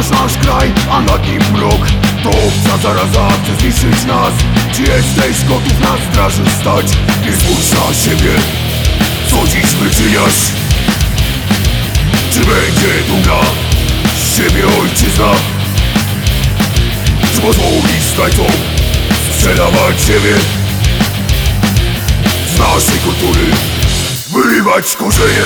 masz nasz kraj, a nad nim mrok To obca zaraza chce zniszczyć nas Czy jesteś gotów na straży stać? Nie spójrz na siebie Co dziś wyczyniasz? Czy będzie dumna z siebie ojczyzna? Czy pozwolisz zdrajcom sprzedawać siebie? Z naszej kultury wyrywać korzenie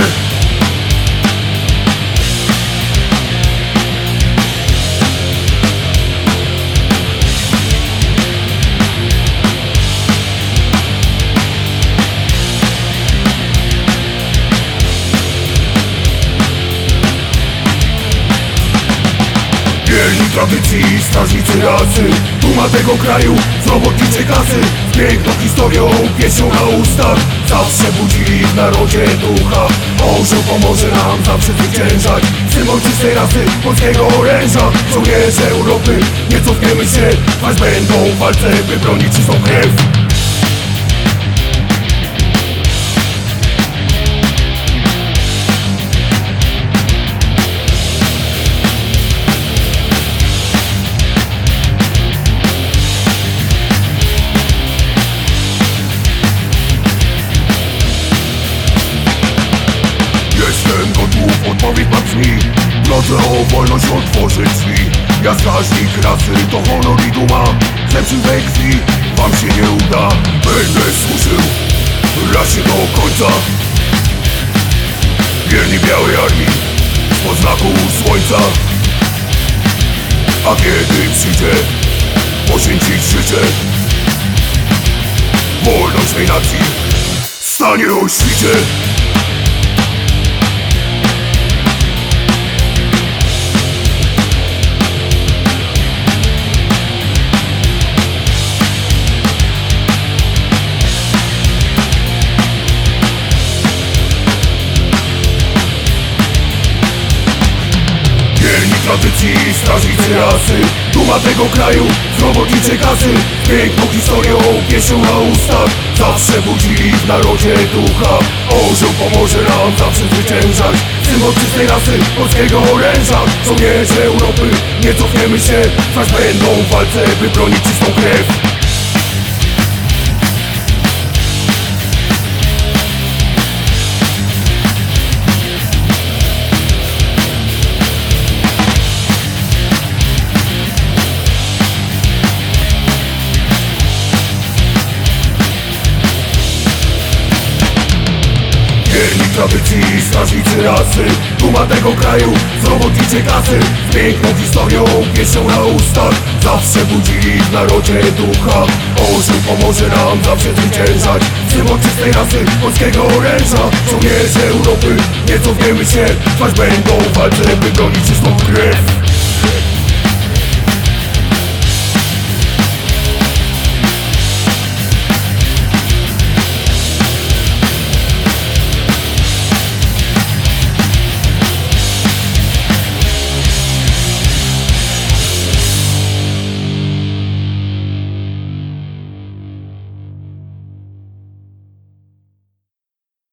Wierni tradycji, strażnicy rasy. Duma tego kraju, z robotniczej klasy. Z piękną historią, pieśnią na ustach. Zawsze budzili w narodzie ducha. Orzeł pomoże nam zawsze zwyciężać. Symbol czystej rasy, polskiego oręża. Żołnierze Europy, nie cofniemy się. Aż będą w walce, by bronić czystą krew W drodze o wolność otworzyć drzwi Ja strażnik rasy, to honor i duma. Lepszym we krwi, wam się nie uda. Będę służył. Rasie do końca. Wierni białej armii, spod znaku słońca. A kiedy przyjdzie poświęcić życie Wolność tej nacji stanie o świcie Tradycji, strażnicy rasy Duma tego kraju, z robotniczej kasy Piękną historią, pieśnią na ustach. Zawsze budzili w narodzie ducha. Orzeł pomoże nam zawsze zwyciężać. Symbol czystej rasy, polskiego oręża. Żołnierze Europy, nie cofniemy się. Zaś będą w walce, by bronić czystą krew Wierni tradycji, strażnicy rasy. Duma tego kraju, z robotniczej klasy Z piękną historią, pieśnią na ustach Zawsze budzili w narodzie ducha. Orzeł pomoże nam zawsze zwyciężać. Symbol czystej rasy, polskiego oręża. Żołnierze Europy, nie cofniemy się. Aż będą walce, by bronić czystą krew